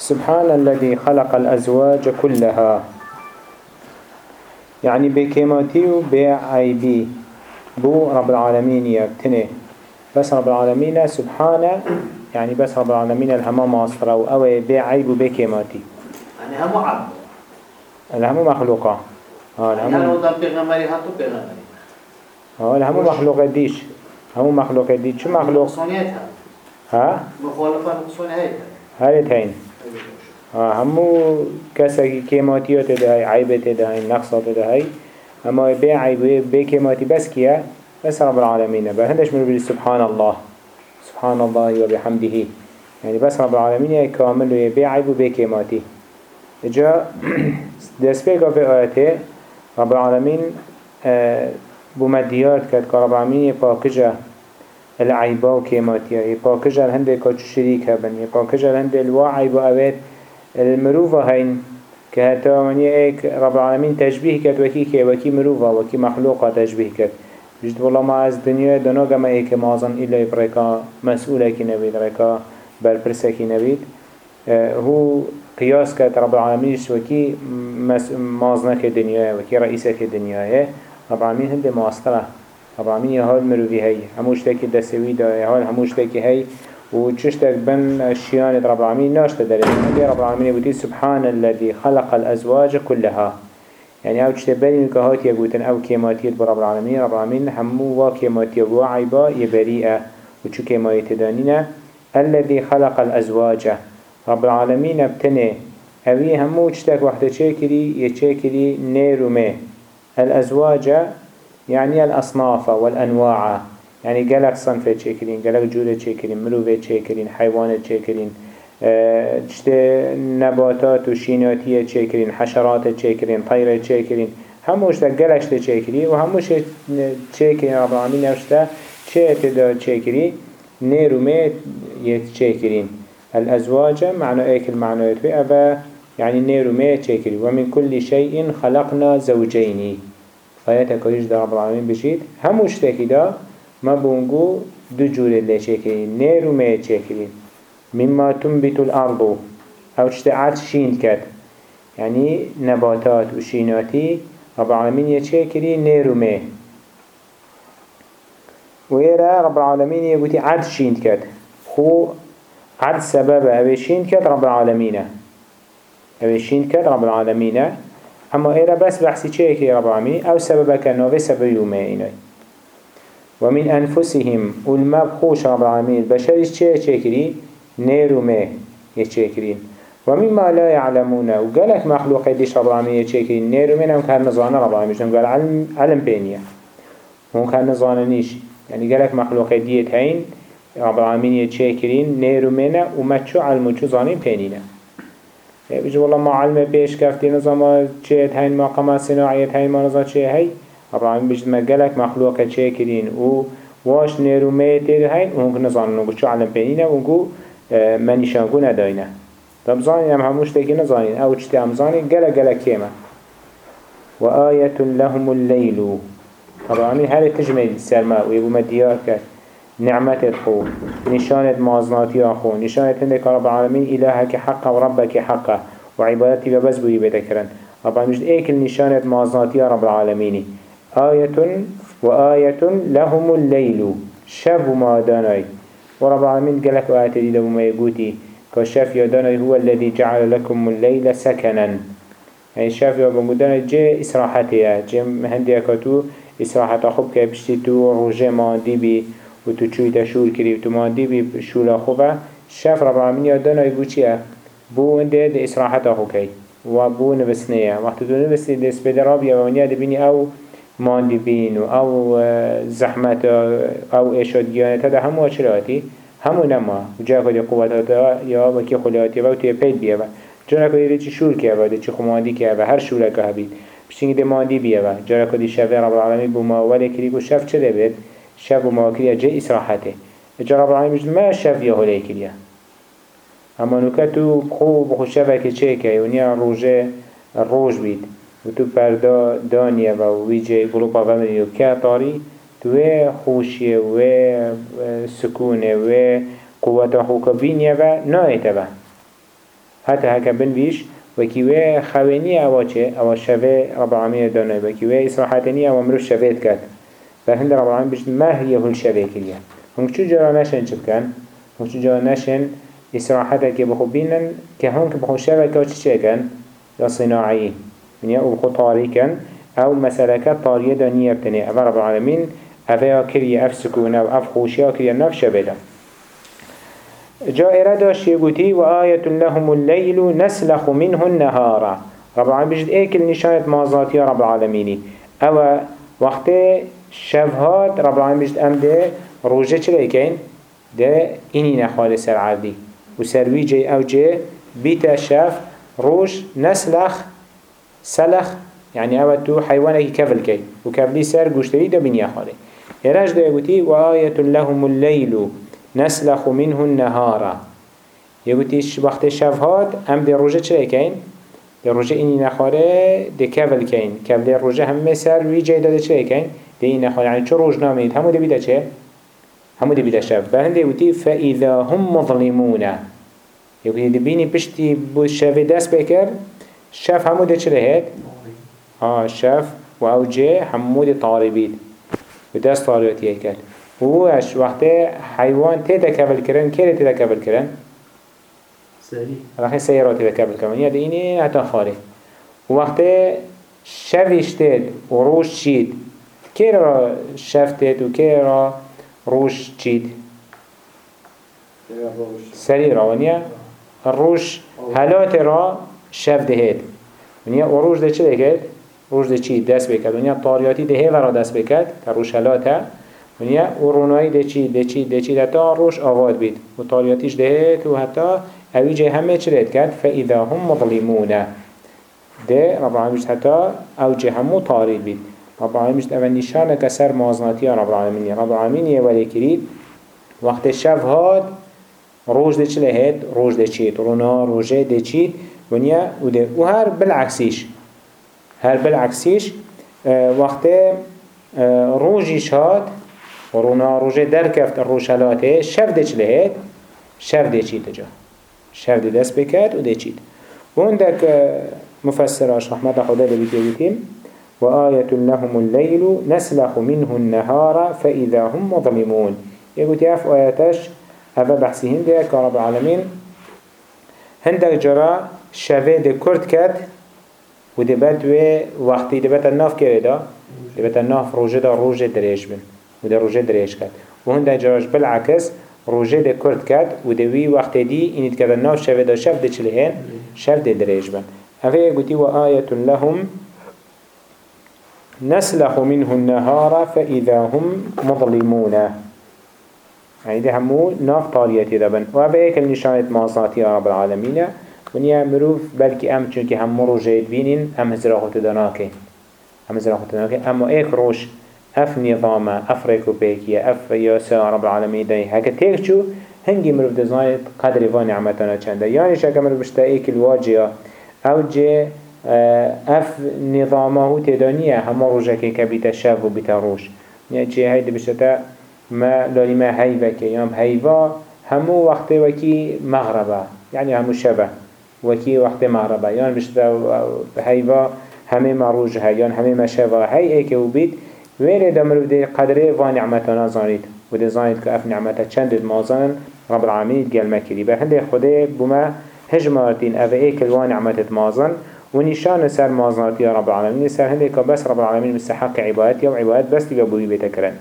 سبحان الذي خلق الأزواج كلها. يعني بكيماتي وبعيبي بو رب العالمين يبتنه بس رب العالمين سبحانه يعني بس رب العالمين الهما ماصرة أو بعيب وبكيماتي يعني هم عبد. الهم مخلوقة. آه الهم يعني آه الهم مخلوق ديش هم مخلوق ديش شو مخلوق؟ ها؟ مخالفة نقصانيتها هاي هين آه همو كسا كيماتيات ده هاي عيبت ده هاي نقصات ده هاي اما بي عيب بي كيماتي بس كيا بس رب العالمين بهندش من سبحان الله سبحان الله وبحمده يعني بس رب العالمين كامل ويبي عيب وبي كيماتي جا دست بيقى في آياته رب العالمين بمديات كد رب العالمين يباكجة العيبا وكيماتيا يباكجة الهنده كاتش شريك هبن. يباكجة الهنده الواعيب وأبات المروفة هين كهتا مني ايك رب العالمين تشبيه كد وكي كي وكي مروفة وكي مخلوقة تشبيه كد جد والله ما از دنيا دنوغا ما ايك مازن إلا يبريكا مسؤولة كي نبيد ريكا برپرسة كي نبيد هو قياس كات رب العالمين وكي مازنة كدنيا وكي رئيسة كدنيا رب العالمين هنده ماسترة. رب العالمين يهال مروفي هاي هموش تاكي دسوي دا يهال هموش تاكي هاي وچشتك بن الشيان رب العالمين ناشت داري رب العالمين يقول سبحان الذي خلق الأزواج كلها يعني أو تشتبالي نكهات يقولن أو كيماتيت برب العالمين رب العالمين همو وا كيماتي وا عيبا يبريئة وچو كيماتي دانينا الذي خلق الأزواج. رب العالمين ابتنه. اوي همو تشتك وحده چكري يچكري نيرو الأزواج يعني الأصناف والأنواع يعني قالك صنفة چكرين قالك جودة چكرين ملوفة چكرين حيوانة چكرين تشت نباتات و شيناتية چكرين حشرات چكرين طيرة چكرين هموش دا قالك شتا چكري و هموش چكرين رب العالمين اوشتا چه تدا چكري نيرو مي يتشكرين الأزواج معنى ايك المعنى يتوي أبا يعني نيرو مي تشكري ومن كل شيء خلقنا زوجين آياتك ويش دا رب العالمين بشيت هموش تاكي دا ما بونجو دو جور اللي تشكرين نيرو مي تشكرين مما تنبت الأرض أو تشتعات شين كات يعني نباتات وشيناتي رب العالمين يتشكري نيرو مي ويرى رب العالمين يقولي عد شين كات خو عد سبب أبي شين كات رب العالمين أبي شين كات رب العالمين أما إيرا بس بحثي چه رب العالمين أو سبب كنوه سبب يومين ومن أنفسهم والمبخوش رب العالمين بشرش چه چه كري نيرو مه يچه ومما لا يعلمون وقالك مخلوق ديش رب العالمين يچه كرين نيرو مه هم العالمين قال علم, علم بينيا هم كان نظانا نيش يعني قالك مخلوق ديت هين رب العالمين يچه كرين نيرو منه ومچو علمو چو ظانين بينينا بيجي والله ما علم بيش كفتي نظام چه هين ما قما صناعيت هين ما نظام چه هي العالمين بيجي ما قالك مخلوق چه كرين و واش نيرو ميتي هين وهم نظام نقول شو علم بينينا ونقول منیشانگو نداینه. طب زانین هم هموش تاکی نزانین. أو چتی هم زانین گله گله کیمه. و آیت لهم اللیل. طبعا همین هر تجمعی سرما و یبو نعمت خو. نشانت مازناتی خو نشانت هنده که رب العالمین الهك حقا و ربك حقا و عبادتی بس بوی بتكرن طبعا مجد ايك النشانت مازناتی رب العالمين آية وآية لهم الليل شب ما داناي ورب العالمين قالك آيات دي لو ما يقولي كشاف يدانا هو الذي جعل لكم الليل سكنا يعني شاف يدانا جي إسراحتها جي مهندي أكتو إسراحة خب كبشتي تو روجي ما دي بي و تو چوی تا شور کری و تو ماندی بی شولا خوبه. شف رب العالمین یادان های بو چیه؟ بو انده ده اصراحت آخو کی. و بو نبسنیه وقتی تو نبسنه دست بده رابیه و منیه ده بینی او ماندی بین و او زحمت او اشادگیانه تا ده همو چراتی همو نما. و جا کدی آتا یا وکی خلیاتی و توی پید بیه و. جا کدی چی شور که و چی خماندی که و هر شوره که هبید. پشتینگی ده ماندی بیه و جا کدی شفه رب العالمین بو ما ولی گو شف چه ده بید؟ و ما کریه جه اسراحته. جا رب العالمین بجد ما یا هلی کریه. اما نکتو خوب خوش شفه که چه که؟ و نیا روژه روژ بید. و تو پردا دانیه و ویجه گروپا ومنی و که تاری تو خوشیه و سکونه و قوت خوکبینیه و نایته و. حتى هكا بنويش وكيوه خويني أو چه؟ أو شفه رب العالمين دانه وكيوه إصراحاتني أو مروش شفيت كات فهند رب العالمين بجد ما هي الشفه كليا هم شو جرى نشن شبكن هم شو جرى نشن إصراحاتك بخو بينن كهون كبخو شفه كوش شكن يا صناعي. من يأو بخو طاريكن أو مسألة طارية دانية بتني. أفا رب العالمين أفا كريا أف سكون أو أف خوشيا كريا نف شبه جاء إرادة يقولي وآية لهم الليل نسلخ منه النهار. رب العالمين بجد ايكل نشانة مازات يا رب العالمين أو شفهات رب العالمين بجد ام ده روجه چلي كين ده إني نخالي سر عردي وسروي جي أو جي بيتا شف روش نسلخ سلخ يعني أو تو حيوانك كفل كي وكفلي سر قشتري ده بنيا خالي إراج ده يقولي وآية لهم الليل نسلخ منه النهار. يقوليش وقت شفهات؟ ام دي روجه چه كين دي روجه اني نخاره دي كفل كين كفل دي روجه هم سر وي داده چه كين دي اني نخاره يعني چه روج ناميد همو دي بيدا چه؟ همو دي بيدا شف بهند يقولي فإذا هم مظلمون. دي بيني بشتي بو شف دست بكر شف همو دي چه هيد ها شف. و أو جي همو دي طاربيد ودست طاربيت يكل وش وقت حيوان تيدا كفل كرن كيري تيدا كفل كرن سري. راح سيارات تيدا كفل كرن يعني ديني حتى خاري. وقت شفش تيد وروش شيد كيرا شف تيد وكيرا روش شيد سري روانيا الروش هلات را شف دهيد ونیا وروش ده چه دهید؟ روش ده چی دست بکد ونیا طاریاتی ده ورا دست بکد که روش هلاته ونیا و رونایی ده چی ده چی ده روش آواد بید. و طاریاتیش دهید و حتی اوی جه همه چه رد کرد. فإذا هم مظلمونه ده رب العالمین حتی او جه همو طارید بید. رب العالمین اول نشانه کسر مازناتی رب العالمین رب العالمین یه ولی وقت شب هاد روز ده چه لهید روز ده چید رونا روژه ده چید ونیا و ده. و هر بالعکسیش. هر بالعکسیش وقت روجیش هاد. ورونا روجه در کفت روشلاته شف ده چلهید شف ده چی تجا شف ده دست بکرد و ده چید و مفسراش رحمت خدا لبيت يقولين وآية لهم الليل نسلخ منه النهار فإذا هم مظلمون. يقول ياف آياتش هذا بحثهم ده كرب العالمين. هندك جرى شفه ده كرد كد وده بد وقتی ده بد الناف كرده ده؟ بد الناف روجه ده روجه دريش بن. وده روجه دريش كد وهنده جراش بالعكس روجه ده كرد كد وده وي وقت دي انت كده الناف شفه ده شف ده چلهن شف ده بن. هذا يقول وآية لهم نسلخ منه النهار فإذا هم مظلمون. يعني ده همو ناف طاريتي دبن وهذا ايك النشانة ماصاتي رب العالمين. ونيا مروف بلكي أم چونكي هم روجيت بينين أم هزراخو تدناكي أم هزراخو تدناكي أما إيك روش أف نظامة أف ريكوبيكيا أف ياسا رب العالمين ده. هكا تيك شو هنگي مروف دزايت قدر فان نعمتنا چنده. يعني شاكا مروف بشتا إيك الواجية أو جي اف نظامه تدانيه هم روجكي كبيت شاف وبيت روش. يعني جي هيد بشتا ما لالي ما هيفا كي يوم هيفا همو وقت وكي مغربة. يعني همو شبه وكي وقت مغربة. يعني بشتا هيفا همه مروج هاي يعني همه مشبه هاي ايكي وبيت وين دمرو دي قدره و نعمتنا زانيت وده زانيت كأف نعمتا چند مازان رب العالمين قال مكري بهنده خده بما هجمارتين أفا ايكل و نعمتت مازان ونشان سر مازناتي رب العالمين سر هنده كبس رب العالمين مستحق عبادتي وعبادت بس تقبوي بيتكرن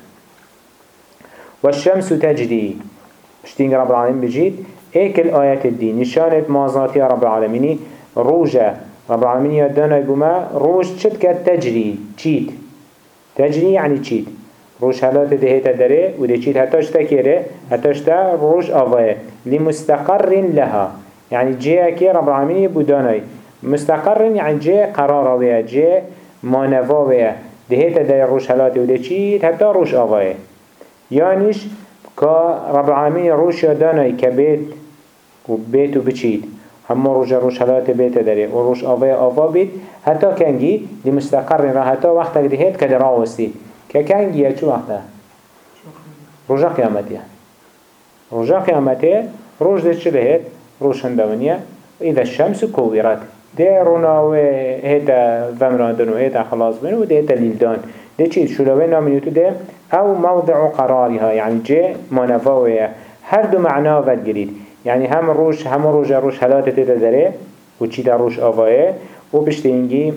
والشمس تجري اشتين رب العالمين بجيد ايك الآيات الدين نشانت مازناتي رب العالمين روجة رب العالمين يدانا يقوما روج شتك تجري تشيد تجري يعني تشيد روش هلات دهيتا داره وده تشيد هتاش تكيره هتاش تا روش آوائه لمستقر لها. يعني جيه كي رب العالمين بوداناي مستقر يعني جيه قرار ويا جيه مانوا ويا دهيتا داره روش هلات وده تشيد حتى روش آوائه يانيش كا رب العالمين روش يداناي كبيت وبيت وبتشيد هم روش روش حالات بيت داري وروش آوه آوه بيت حتى كنجي دي مستقر را حتى وقتك دهيت كده راوستي ككنجي يا شو وقته؟ رجا قيامتي رجا قيامتي روش ده چه دهيت روش هندونية وإذا الشمس كورت ده رونا و هيتا فمراندن و هيتا خلاص بن و ده هيتا ليلدان ده چي شلوه نامنيوتو ده أو موضع قرارها يعني جي منفاوية هر دو معنا ود گرید. يعني هم روش هم روش روش حالات تيتا داره و چي دا روش آوائه و بشتينجي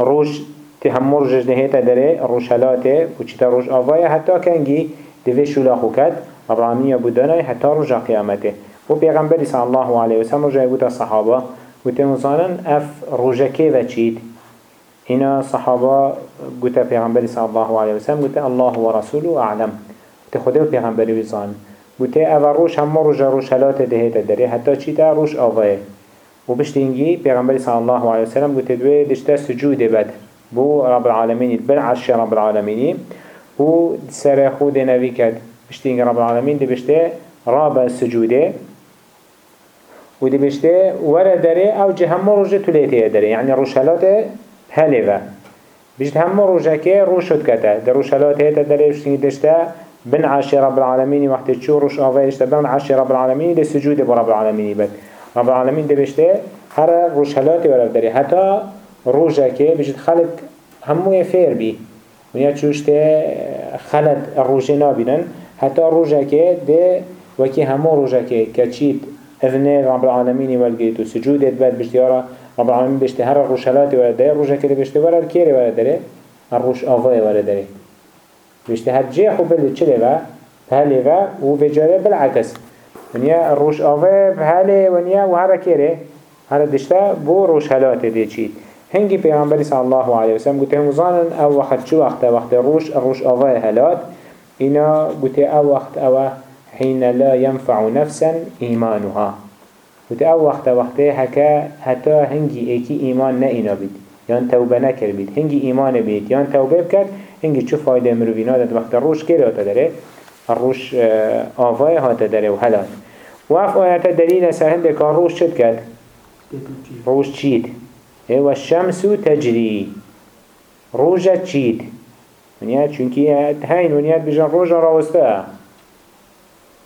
روش تی هم روش نهيتا داره روش حالاته و چي دا روش آوائه حتى كنجي دوه شلاخو کد رب العالمين بودانه حتى رجع قيامته و پیغمبری صلی الله علیه و سلم رجع بود الصحابه و تنظانن اف رجع كيف چید؟ هنا صحابه قلت پیغمبری صلی الله علیه و سلم قلت الله و رسوله اعلم. قلت خدا و پیغمبری بزان قلت اول روش هم رجع روش حالات دهیت داره حتی چی تا روش آوه. و بشتینگی پیغمبری صلی الله علیه و سلم قلت دوی دشتا سجود بد. بو رب العالمين بالعرش رب العالمين و سر خود نبی کد بشتینگ رب العالمين دي بشته رابع سجوده. و دی بشته ورا داره أو جه همه روژه تولیته داره. یعنی روشلاته هلیوه. بشت همه روژه که روش شد کته. در روشلاته داره بشتینگی دشته بن عاشي رب العالمين وقت تشو روش آوه دشته بن عاشي رب العالمين ده سجود با رب العالمين بد. رب العالمين ده بشته هر روشلاته ورا داره. حتی روژه که بشت خلق همه فیر بی. ونیا چوشته خلط روژه نابینن. حتی روژه که ده وكي همو روژه که کچید اذنه رب العالمين والجيت وسجودت بعد بشتيارا رب العالمين بشتي هر الروشالات ولا داره روشا كده بشتي ورا الكيري ولا داره الروش آفاي ولا داره بشتي هتجي خو بلد چلي با بهالي با وفجاره بالعكس. ونيا الروش آفاي بهالي ونيا وهر كيري. هر دشتا بو روشالات دي چيد هنگی پیغمبری صلی الله علیه وسلم گوته مزانن أو وقت چو وقت؟ وقت روش روش آوای هلات. اینا گوته أو وقت أو حين لا ينفع نفسا إيمانها. وتي أو وقت وقت هكا حتى هنجي ايكي إيمان نئنا بيت يان توبة نكر بيت هنجي إيمان بيت يان توبة بكت هنجي شو فايدة مروفينا داد وقت الروش كده تدري الروش آفاي هاتا داره وهلات وف آيات دليل سهل كان روش شد كد روش چيد والشمس تجري روجة چيد ونيات چونكي هين ونيات بجان روجة راوستا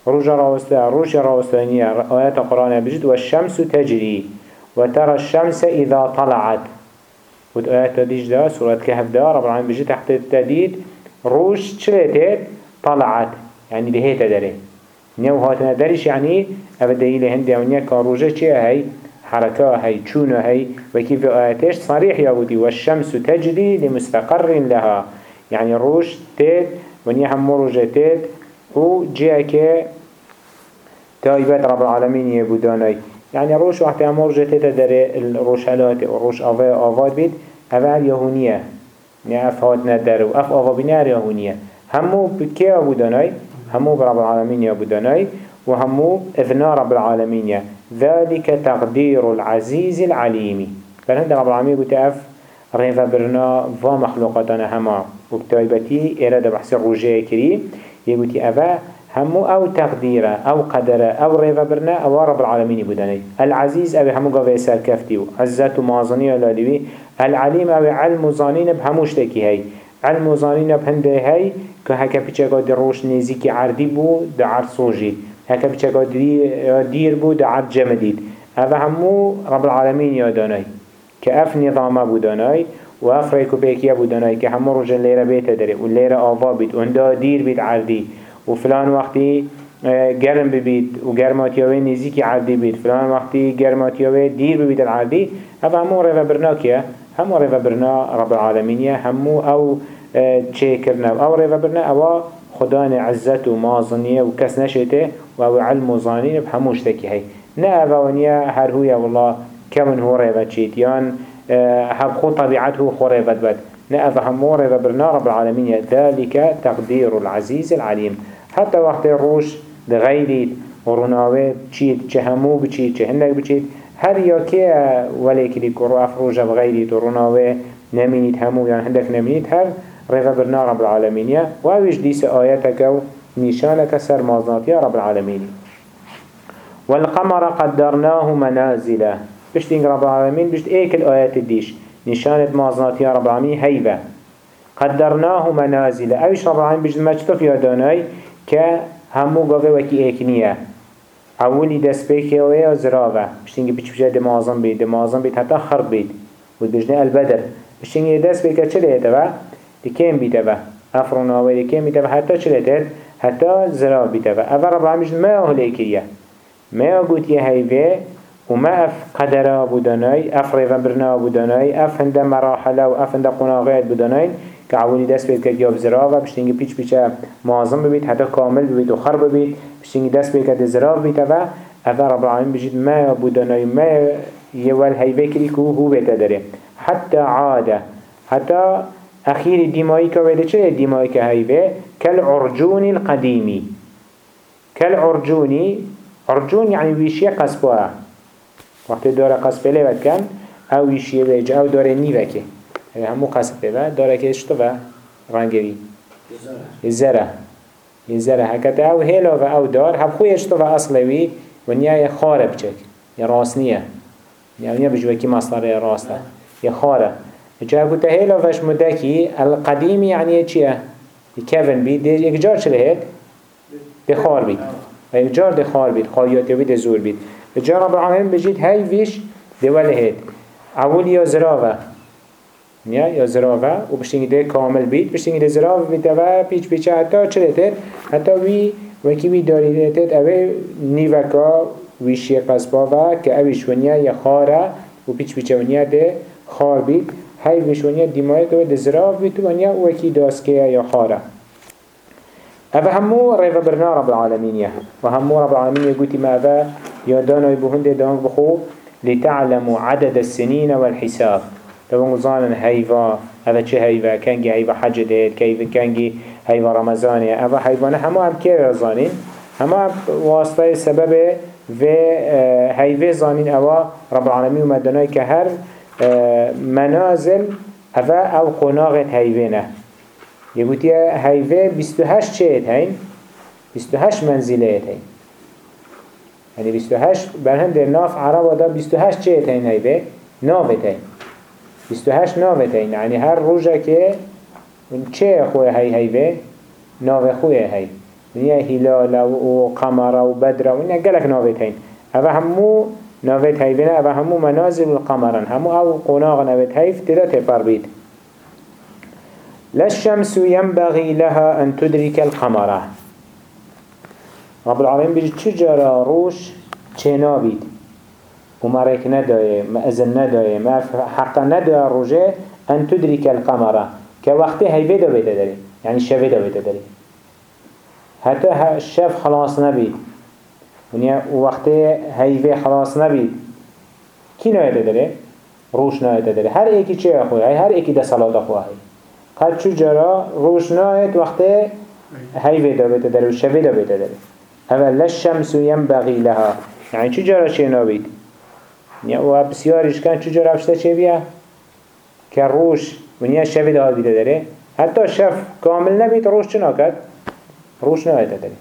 روجا راوستا روجا راوستانية آيات القرآن بجد والشمس تجري وترى الشمس إذا طلعت. وآيات ديج دا سورة كهف دا رب العالمين بجد تحت التديد روش چلتت طلعت يعني دهيت داري نيو هاتنا داريش يعني أبدا إلي هندي ونيا كاروجة چه هاي حركة هاي چونة هاي وكيف آياتش صريح يابودي والشمس تجري لمستقر لها. يعني روش تيت ونيا هم روجة تيت و جيه تايبات رب العالمين يبوداني يعني روش وقت امور جتت داره الروش هلات وروش آفا آفاد بيت هذا يهونية يعني اف هات نداره و اف آفا بنار يهونية همو بكي أبوداني همو برب العالمين يبوداني وهمو إذنا رب العالمين ذلك تقدير العزيز العليم فلهند رب العالمين قلت اف ريفا برنا ومخلوقاتنا هما. وكتايبتي إرادة بحث الرجاء كريم يقول أفا همو أو تقديره أو قدره أو ريفا برنا أو رب العالمين بوداني العزيز أو همو قوي كفتيو عزت ومازنية لالوي العليم أو علم زانين بهموش تكي هاي علم زانين بهنده هاي هکا پیچکا دی روش نزیکی عردی بو دا عرد سوجید هکا پیچکا دیر بو عرد جمدید أو همو رب العالمين ياداني كأف نظامه بوداني وأف ريكو بيكيه بوداني كهمو رجل ليرة بيته داري والليرة آفا بيت وندا دير بيت عردي و فلان وقتی گرم ببید و گرماتیاوه نزیکی عادی بید. فلان وقتی گرماتیاوه دیر ببید العادی أو همو رفا برنا که همو رفا برنا رب العالمینیه. همو أو چه کرنا أو رفا برنا أو خدان عزت و مازنیه و کس نشته و أو علم و ظانین بهموش تکی هی. نه اوانیه هر هوی والله كمن هو رفا چید یان هب خود طبيعته خو رفا بد. نه أو همو رفا برنا رب العالمینیه. ذلك تقدير العزيز العليم حتى وقت روش دغيريت ورناوه چيت چه همو بچيت چه هندك بچيت هر يا كي ولي كدي كرو افروجه بغيريت ورناوه نمينيت همو يعني هندك نمينيت هر رغب برنا رب العالمين واوش ديس آياتك و نشانك سر مازنات يا رب العالمين والقمر قدرناه منازل. بشتين رب العالمين بشت ايك الآيات الديش نشانة مازنات يا رب العالمين هيبة قدرناه منازل. اوش رب العالمين بشت مجتف يا داناي که همو گاوه وکی ایک نیه اولی دست پیکه و یا زراوه. بشتینگی پیچ بجه دمازم بید. دمازم بید. حتی خرب بید. و بجنه البدر. بشتینگی دست پیکه چه لیته با؟ دکیم بیده با افروناوه دکیم بیده با حتی چه لیته؟ حتی زراو بیده با اول رب العالمین ما اهلی کریه ما قوت یه هیوه. وما اف قدره بودانای اف ریون برنا بودانای اف هنده مراحله و اف هنده قناغیت بودانای عولی دست بید که یاب زراو بشتینگی پیچ پیچه معظم ببید حتی کامل ببید و خر ببید. بشتینگی دست بید که زراو بید و اذا رب العالمين بجد ما بودانای ما يوال هيفه كري كو هو بيتا داره. حتى عاده. حتى أخير ديمائي كويدة چه ديمائي كهيفه كالعرجون القديمي كالعرجوني عرجون يعني ويشيه قصبوها وقت داره قصبه لبد كان أو ويشيه بيج أو داره نيوكي همو قصد و داره که اشتو و رنگوی. زره. زره. حکت او هيلا و او دار. هب خوی اشتو و اصلوی و نیا خارب بچک. یا راست نیا یعنی نیا نیا بجوه که مصدر راسته. یا خاره. جا تا هيلا وش مدکی القدیم یعنی چیه؟ کفن بید یک جار چلیه هید؟ دخار بید. و یک جار دخار بید. خالیاتی بید زور بید. جا رب العالمین بجید هی ویش دوله هید اول یا زراوه. نیا یا زراوه و بشتینگی ده کامل بید بشتینگی ده زراوه بید و پیچ پیچه حتی چه تر؟ حتی وی وکی وی داری تر اوه نیوکا ویشی قصبا و که اویش ونیا یا خاره و پیچ پیچه ونیا ده خار بید هاي وشونيا دماغ كده دزراف بتوانيا وكي داسكيا يا خارا. أفا همو ريفا برنا رب العالمين يا وهمو رب العالمين يقولي ما أفا يادانا يبوهن دان بخو. لتعلموا عدد السنين والحساب. لو ظانا هيفا هذا چه هيفا كانجي هيفا حج ديت كيف كانجي هيفا رمضان يا أفا هيفانا همو هم كيف ظانين همو واسطة سبب و هيفا ظانين أوا رب العالمين ومدناي كهر منازل هوا أو قناغت هیوینه یه گوتی هیوه بیستو هشت چهت هین؟ بیستو هشت منزله هین. یعنی بیستو هشت برهم در ناف عرب دا بیستو هشت چهت هین هیوه ناوت هین. بیستو هشت ناوت هین یعنی هر روژه که چه خوی هی هیوه ناو خوی هی. یعنی هلال و قمر و بدر و اینه گلک ناوت هین اوه همو نوید هیوینه أو همو منازل القمران همو أو قناغ نوید هیف تدا تفر بید. للشمس ينبغي لها أن تدرك القمرة. رب العالمين بيجي تشجر روش چنا بيد وما ريك ندايه ما أزن ندايه ما حق ندايه روجه أن تدرك القمرة كوقت هيفه دا بيتا داري يعني الشفه دا بيتا داري حتى الشف خلاص نبيد ونیا وقتی هیوه خلاص نبید کی نایده داره؟ روش نایده داره هر ایکی چه خواه هر ایکی ده صلاة خواه قد چو جرا روش ناید وقتی هیوه دا بیده داره و شوه دا بیده داره اول لشمس ینبغی لها یعنی چو جرا چه نابید و بسیارش کن چو جرا افشته چه بیا؟ که روش ونیا شوه دا بیده داره. حتی شف کامل نبید روش چه ناکد؟ روش نایده داره.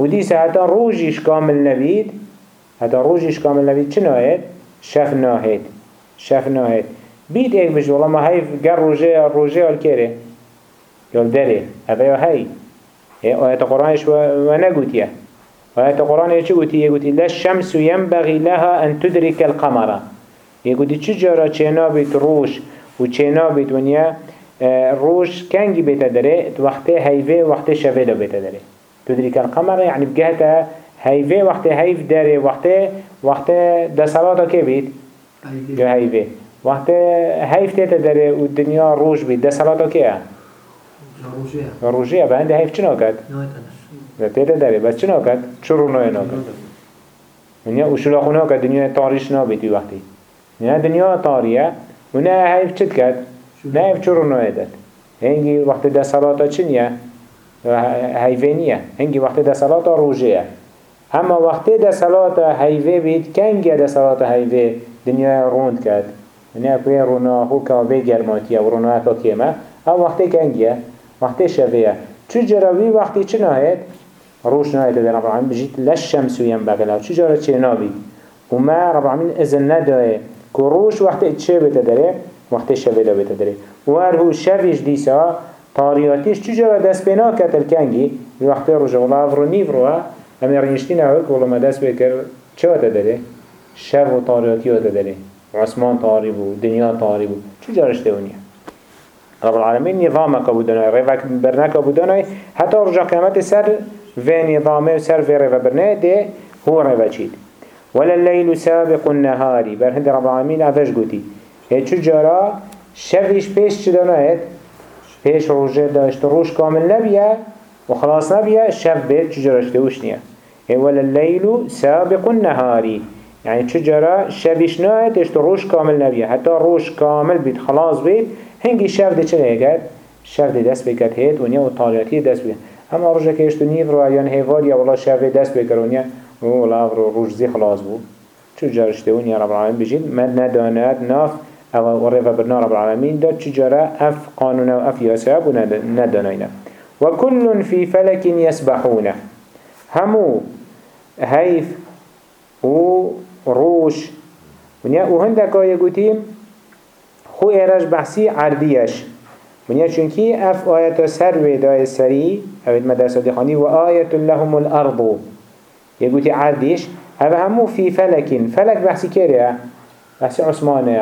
و دیسه حتی روژیش کامل نبید حتی روژیش کامل نبید چه ناهید؟ شف ناهید شف ناهید بید ایک بشه والله ما هی گر روژه روژه آل کره یال داره اوه یا هی. آیت قرآنش و نگوتیه. آیت قرآن چه گوتیه گوتی لشمس ینبغی لها یه گوتی چه جارا چه نابید روش؟ و چه نابید ونیا روش وقتی هیوه وقتی شفه دا بیتا داره تدرك القمر يعني بجهته هيفي وقت هيف داري وقت وقت ده صلاة كي بيت؟ جو هيفي وقت هيف تيتا داري والدنيا روج بيت. ده صلاة كي؟ روجيه روجيه بعد هيف چنو كد ده تيتا داري بس كد شروع نوي نو كد دنيا وشلا خونه كد دنيا تاريش نو بيتي وقتي دنيا دنيا طارية ونا هيف چت كد نا هيف شروع نوي داد هنگي وقت ده صلاة چنيا هیوینیه هنگی وقتی ده صلاة روژه اما وقتی ده صلاة هیوه بید کنگی ده صلاة هیوه دنیا روند کرد دنیا کوی رونا خو گرماتیه و رونا کیمه أو وقتی کنگیه وقتی شویه چو جراوی وقتی چه ناهید روش در رب العالمین. بجید لشمسو ینبغلا چو جرا چه نابید؟ و ما رب العالمین ازن نداره که روش وقتی چه بده داره؟ وقتی شویه ده بده داره. و هر هو شویش دیسا طاریاتیش چجورا دست پینا کتل کنگی. وقتی رو جولا افرو نیف روه. اما رينشتين اول كل ما دست بكر چه تدري شب و طارياتي تدري عثمان طارب و دنيا طارب چو جارش دونيا رب العالمين نظامك بودناي ريفك برناك بودناي حتى رجع قيامت سر في نظامه سر في ريفا برناي ده هو ريفا چيد ولا الليل سابق النهار بر هند رب العالمين افش قوتي هي چو جارا شبش پیش چه داناید پیش روژه داشت روش کامل نبیه و خلاص نبیه شب بيت چو جارا شتوش نیه ولا الليل سابق النهار يعني چجرا شبش ناید اشت روش كامل نبيه حتى روش كامل بيت خلاص بيت هنگی شب ده چه هکد؟ شب ده دست بکد هید ونیا و طالیاتی دست بکد اما روشه که اشتو نیف رو یان هیوار یا والله شب ده دست بکر ونیا والله رو روش زی خلاص بود چو جارشته ونیا رب العالمین بجید مد نداند ناف أو ورفا برنا رب العالمین داد چجارا اف قانون و اف یاسب و نداناینا وكل في فلك يسبحون همو هيف و روش و هندك آيه قوتيم خو ایرش بحثی عردیش منیا چونکی اف آیت سر ویدای سری اوید مدرسه دیخانی و آیت لهم الأرض یگوتی عردیش اوه همو فی فلکین فلک بحثی کریه بحثی عثمانه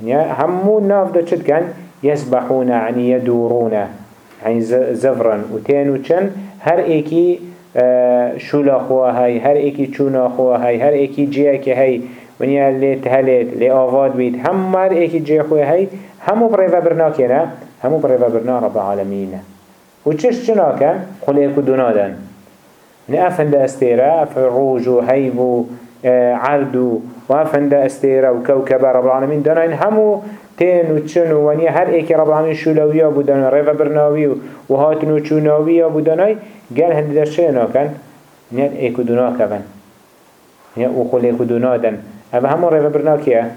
منیا همو ناف دا چد کن يسبحون يعني يدورون يعني زفرا وتين وچن هر ايكي شولا خوا هاي هر ايكي چونا خوا هاي هر ايكي جيه كي هاي ونیا لی تهلت لی آواد بید هم مر ایکی جه خوی هی همو بریفا برنا کنه همو بریفا برنا رب العالمین. و چش چنا کن قل ایکو دونادن نه افند استیره و هیب و عرد و افند استیره و کوکب رب العالمین داناین همو تين و چن و ونیا هر ایکی رب العالمین شولویا بودن ریفا برناوی و هاتن و چوناویا بودنای گل هندی در چه ناکن نه ایکو دونا کن نه أو قل ایکو دونادن هذا همو رفا برنا كيه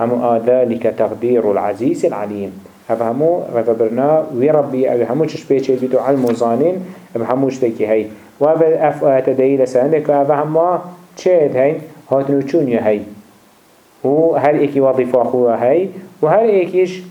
همو ذلك تقدير العزيز العليم هذا همو رفا وي ربي هذا همو چش بيچه بيتو علم وظانين هذا همو شتكي هاي وهذا اف آيات دليل سندك هذا همو چهد هاي هاتنو چون هاي و هر ايكي وظيفة أخوة هاي و هر ايكيش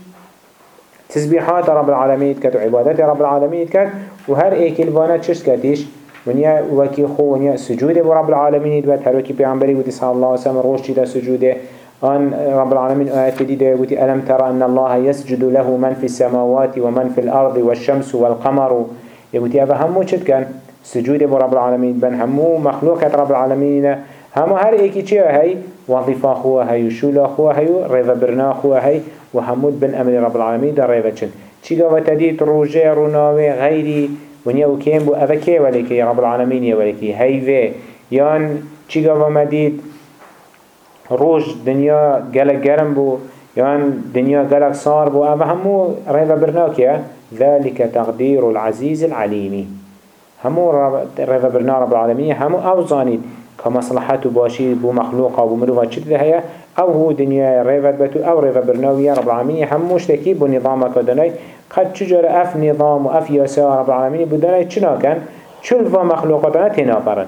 تسبيحات رب العالمين كت وعبادات رب العالمين كت و هر ايكي الوانا چش كتيش ونیا وکی خو ونیا سجود رب العالمین دبت هر وکی پیامبری بودی صلی الله علیه وسلم روش چیدا سجوده آن رب العالمين آيات دي بودي ألم ترى أن الله يسجد له من في السماوات ومن في الأرض والشمس والقمر؟ يقولي أبا همو چد كان؟ سجود رب العالمين. بن همو مخلوقات رب العالمين. همو هر ايكي چه هاي؟ وظيفة خواه هاي وشولا خواه هاي وريفا برنا خواه هاي وهمود بن أمر رب العالمين در ريفا چن. چيگا وتديت روجة رناوه غيري؟ ونیا و کیم بو که ولی که رب العالمین یا ولی که هیوه یان چیگا و مدید روش دنیا گلک گرم بو یان دنیا گلک صار بو. اوه همو ریو برناکیه ذلك تقدير العزيز العليم همو ریو برنا رب العالمین همو أو زانید كمصلحته باشي بو مخلوقه بو مروفة چد هيا أو هو دنيا ريفت بتو أو ريفت برناوية رب العالمين هم مشتكي بو نظامك دناي قد چجور اف نظام و اف ياسا رب العالمين بو دناي چنا كان چل فا مخلوقاتنا تنابرن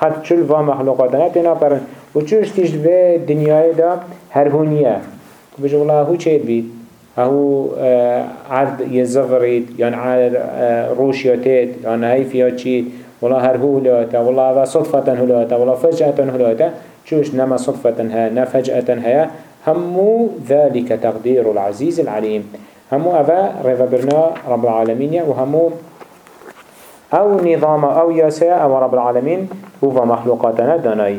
قد چل فا مخلوقاتنا تنابرن و چوش تيش في دنيا دا هر هونية بجو الله هو چيد بيت هو عرض يزغريد يعني عرض روشياتيت يعني چيد والله هر هو هلاتا هذا صدفة هلاتا والله فجأة هلاتا شوش نما صدفة ها نفجأة ها همو ذلك تقدير العزيز العليم همو أفا رفبرنا رب العالمين وهمو أو نظام أو ياسا أو رب العالمين هو مخلوقاتنا داناي